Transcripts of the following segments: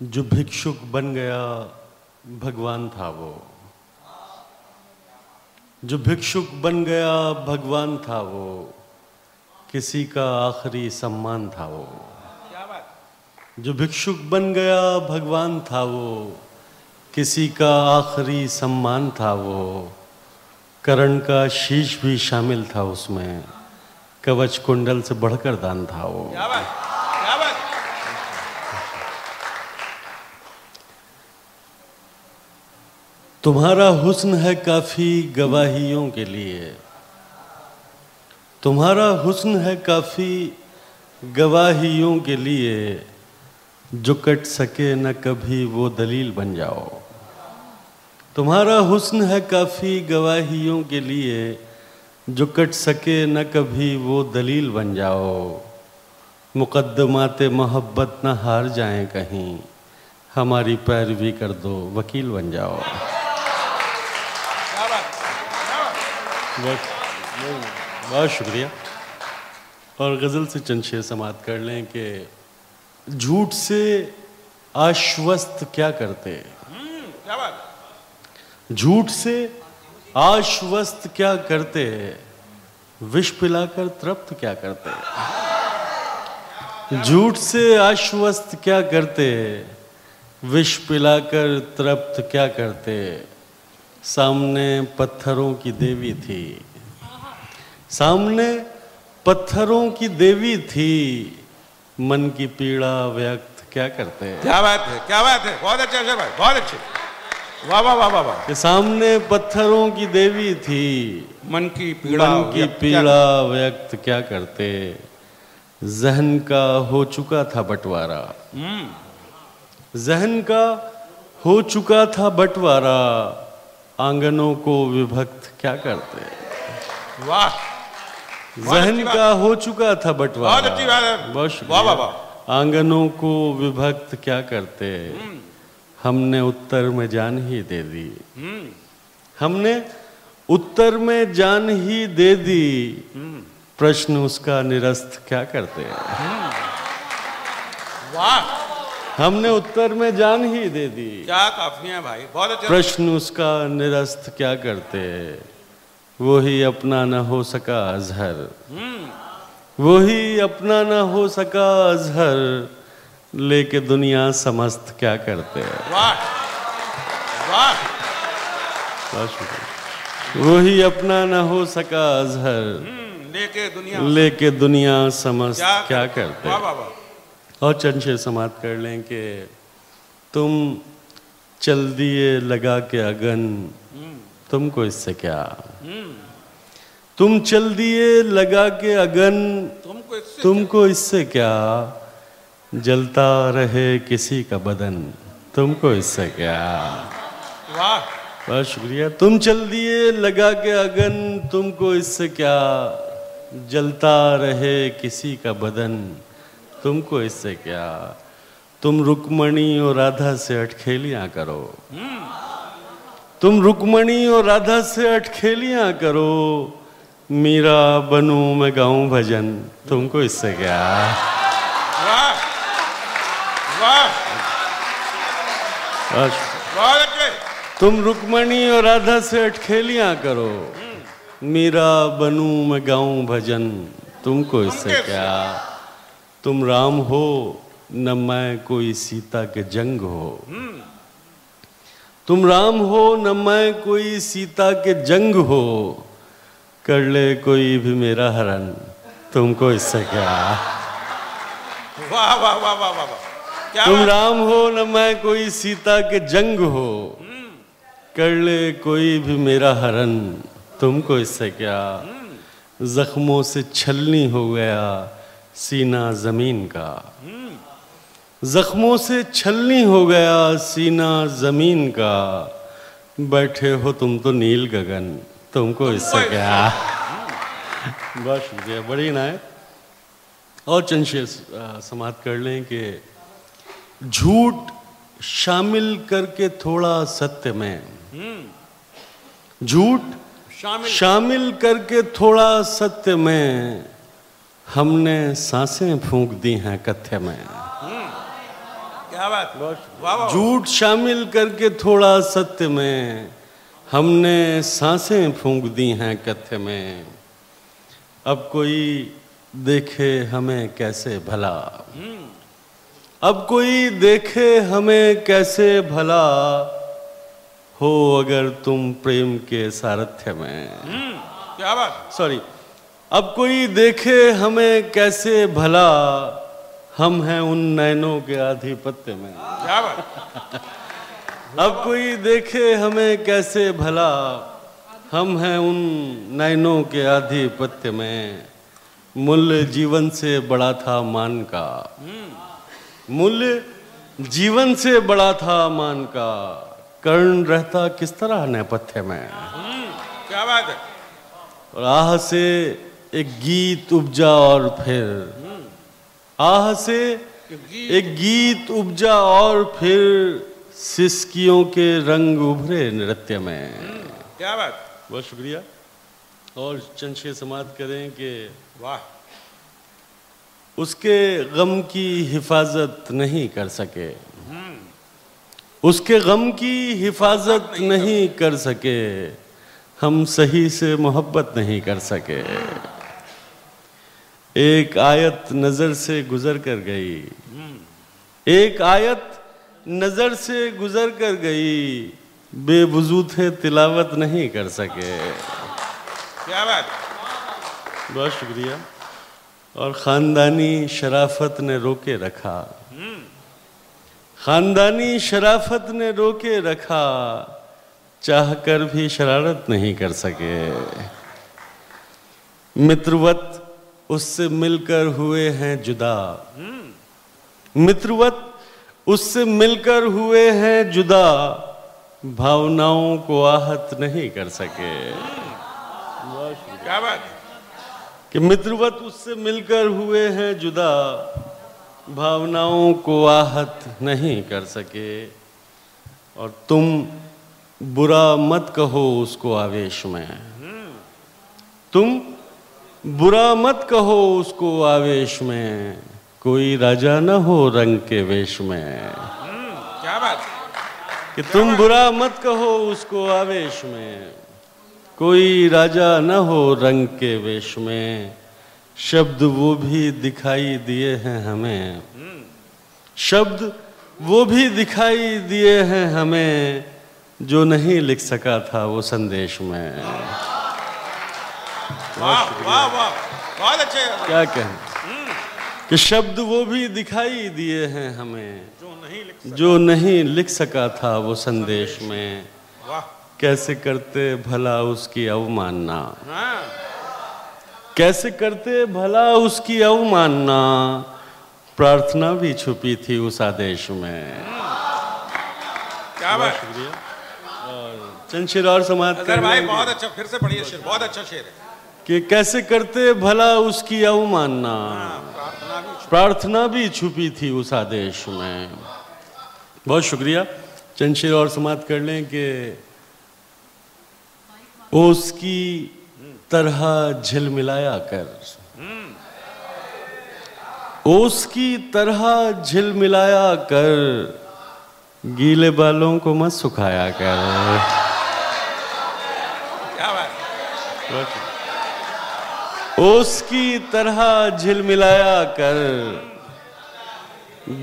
جو بھکشک بن گیا بھگوان تھا وہ۔ جو بھکشک بن گیا بھگوان تھا وہ۔ کسی کا آخری سمان تھا وہ۔ جو بھکشک بن گیا بھگوان تھا وہ۔ کسی کا آخری سمان تھا وہ۔ کرن کا شیش بھی شامل تھا اس میں۔ کوچ کنڈل سے بڑھ کر دان تھا وہ۔ تمہارا حسن ہے کافی گواہیوں کے لیے۔ تمہارا حسن ہے کافی گواہیوں کے لیے۔ جو کٹ سکے نہ کبھی وہ دلیل بن جاؤ۔ تمہارا حسن ہے کافی گواہیوں کے لیے۔ جو کٹ سکے نہ کبھی وہ دلیل بن جاؤ۔ مقدمات محبت نہ ہار جائیں کہیں۔ ہماری پیروی کر دو، وکیل بن جاؤ۔ بہت شکریہ۔ اور غزل سے چند شیر سماعت کر لیں کہ جھوٹ سے آشوست کیا کرتے جھوٹ سے آشوست کیا کرتے وش پلا کر ترپت کیا کرتے جھوٹ سے آشوست کیا کرتے وش پلا کر ترپت کیا کرتے سامنے پتھروں کی دیوی تھی۔ سامنے پتھروں کی دیوی تھی۔ من کی پیڑا ویکت کیا کرتے کیا بات ہے؟ کیا بات ہے؟ بہت اچھا شعر بھائی بہت اچھے واہ واہ واہ واہ کہ سامنے پتھروں کی دیوی تھی۔ من کی پیڑا من کی پیڑا ویکت کیا کرتے ذہن کا ہو چکا تھا بٹوارا۔ ذہن کا ہو چکا تھا بٹوارا۔ آنگنوں کو وبھکت کیا کرتے واہ۔ ذہن کا ہو چکا تھا بٹوارا۔ بہت شکریہ۔ آنگنوں کو وبھکت کیا کرتے ہم نے اتر میں جان ہی دے دی۔ ہم نے اتر میں جان ہی دے دی۔ پرشن اس کا نرست کیا کرتے واہ۔ ہم نے اتر میں جان ہی دے دی۔ کیا کافی ہیں بھائی بہت اچھا پرشن اس کا نرست کیا کرتے؟ وہی اپنا نہ ہو سکا اظہر۔ وہی اپنا نہ ہو سکا اظہر۔ لے کے دنیا سمست کیا کرتے؟ وہی اپنا نہ ہو سکا اظہر۔ لے کے دنیا۔ سمست کیا کرتے؟ اور چند شیر سماعت کر لیں کہ تم چل دیے لگا کے اگن تم کو اس سے کیا؟ تم چل دیے لگا کے اگن تم کو اس سے کیا؟ جلتا رہے کسی کا بدن تم کو اس سے کیا؟ بہت شکریہ۔ تم چل دیے لگا کے اگن تم کو اس سے کیا؟ جلتا رہے کسی کا بدن تم کو اس سے کیا تم رکمنی اور رادھا سے اٹکھیلیاں کرو تم رکمنی اور رادھا سے اٹکھیلیاں کرو میرا بنوں میں گاؤں بھجن تم کو اس سے کیا تم رکمنی اور رادھا سے اٹکھیلیاں کرو میرا بنوں میں گاؤں بھجن تم کو اس سے کیا تم رام ہو نہ میں کوئی سیتا کے جنگ ہو۔ تم رام ہو نہ میں کوئی سیتا کے جنگ ہو۔ کر لے کوئی بھی میرا ہرن تم کو اس سے کیا؟ تم رام ہو نہ میں کوئی سیتا کے جنگ ہو۔ کر لے کوئی بھی میرا ہرن تم کو اس سے کیا؟ زخموں سے چھلنی ہو گیا۔ سینہ زمین کا۔ زخموں سے چھلنی ہو گیا سینہ زمین کا۔ بیٹھے ہو تم تو نیل گگن تم کو اس سے کیا؟ بہت شکریہ بڑی عنایت۔ اور چند شیر سماعت کر لیں کہ جھوٹ شامل کر کے تھوڑا ستیہ میں۔ جھوٹ شامل۔ شامل کر کے تھوڑا ستیہ میں۔ ہم نے سانسیں پھونک دی ہیں کتھے میں۔ کیا بات؟ جھوٹ شامل کر کے تھوڑا ستیہ میں ہم نے سانسیں پھونک دی ہیں کتھے میں۔ اب کوئی دیکھے ہمیں کیسے بھلا۔ اب کوئی دیکھے ہمیں کیسے بھلا۔ ہو اگر تم پریم کے سارتھیہ میں۔ ہم، کیا بات؟ سوری اب کوئی دیکھے ہمیں کیسے بھلا؟ ہم ہیں ان نینوں کے آدھیپتیہ میں۔ کیا بات؟ اب کوئی دیکھے ہمیں کیسے بھلا؟ ہم ہیں ان نینوں کے آدھیپتیہ میں۔ مل جیون سے بڑا تھا مان کا۔ مل جیون سے بڑا تھا مان کا۔ کرن رہتا کس طرح نیپتھیہ میں؟ کیا بات ہے؟ اور آہ سے ایک گیت اپجا اور پھر۔ آہ سے ایک گیت اپجا اور پھر سسکیوں کے رنگ ابھرے نرتیہ میں۔ کیا بات۔ بہت شکریہ۔ اور چند شے سماعت کریں کہ واہ۔ اس کے غم کی حفاظت نہیں کر سکے۔ اس کے غم کی حفاظت نہیں کر سکے۔ ہم صحیح سے محبت نہیں کر سکے۔ ایک آیت نظر سے گزر کر گئی۔ ایک آیت نظر سے گزر کر گئی۔ بے وضو تھے تلاوت نہیں کر سکے۔ کیا بات۔ بہت شکریہ۔ اور خاندانی شرافت نے روکے رکھا۔ خاندانی شرافت نے روکے رکھا۔ چاہ کر بھی شرارت نہیں کر سکے۔ متروت اس سے مل کر ہوئے ہیں جدا۔ متروت اس سے مل کر ہوئے ہیں جدا۔ بھاوناؤں کو آہت نہیں کر سکے۔ کہ متروت اس سے مل کر ہوئے ہیں جدا۔ بھاوناؤں کو آہت نہیں کر سکے۔ اور تم برا مت کہو اس کو آویش میں۔ تم برا مت کہو اس کو آویش میں کوئی راجا نہ ہو رنگ کے ویش میں۔ کیا بات؟ کہ تم برا مت کہو اس کو آویش میں۔ کوئی راجا نہ ہو رنگ کے ویش میں۔ شبد وہ بھی دکھائی دیے ہیں ہمیں۔ شبد وہ بھی دکھائی دیے ہیں ہمیں۔ جو نہیں لکھ سکا تھا وہ سندیش میں۔ بہت اچھے۔ کیا کہیں؟ کہ شبد وہ بھی دکھائی دیے ہیں ہمیں جو نہیں لکھ سکا۔ تھا وہ سندیش میں۔ کیسے کرتے بھلا اس کی اوماننا ہاں۔ کیسے کرتے بھلا اس کی اوماننا پرارتھنا بھی چھپی تھی اس آدیش میں۔ کیا شکریہ چند شیر اور سماعت بھائی بہت اچھا پھر سے پڑھیے شعر۔ بہت اچھا شعر ہے۔ کہ کیسے کرتے بھلا اس کی پرارتھنا بھی پرارتھنا بھی چھپی تھی اس آدیش میں۔ بہت شکریہ۔ چند شیر اور سماعت کر لیں کہ اس کی طرح جھل ملایا کر۔ اس کی طرح جھل ملایا کر۔ گیلے بالوں کو مت سکھایا کر۔ کیا بات۔ اس کی طرح جھل ملایا کر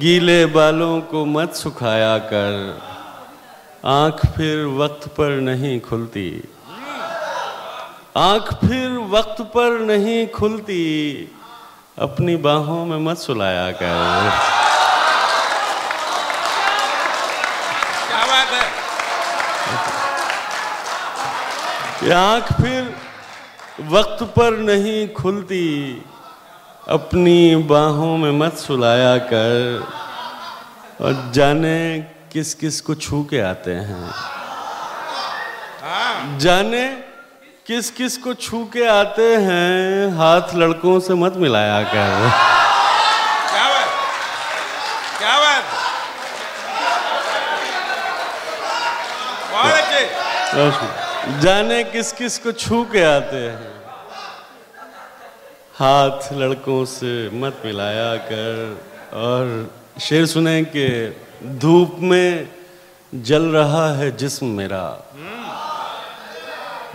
گیلے بالوں کو مت سکھایا کر۔ آنکھ پھر وقت پر نہیں کھلتی۔ آنکھ پھر وقت پر نہیں کھلتی۔ اپنی باہوں میں مت سلایا کر۔ کیا بات ہے؟ کہ آنکھ پھر وقت پر نہیں کھلتی اپنی باہوں میں مت سلایا کر۔ اور جانے کس کس کو چھو کے آتے ہیں۔ جانے کس کس کو چھو کے آتے ہیں ہاتھ لڑکوں سے مت ملایا کر۔ کیا بات؟ جانے کس کس کو چھو کے آتے ہیں۔ ہاتھ لڑکوں سے مت ملایا کر۔ اور شیر سنیں کہ دھوپ میں جل رہا ہے جسم میرا۔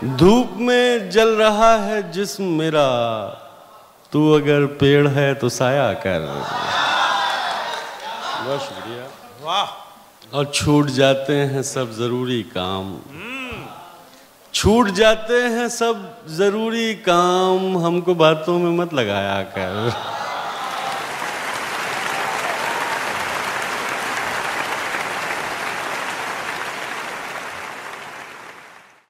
دھوپ میں جل رہا ہے جسم میرا۔ تو اگر پیڑ ہے تو سایہ کر۔ بہت شکریہ۔ واہ۔ اور چھوٹ جاتے ہیں سب ضروری کام۔ چھوٹ جاتے ہیں سب ضروری کام ہم کو باتوں میں مت لگایا کر۔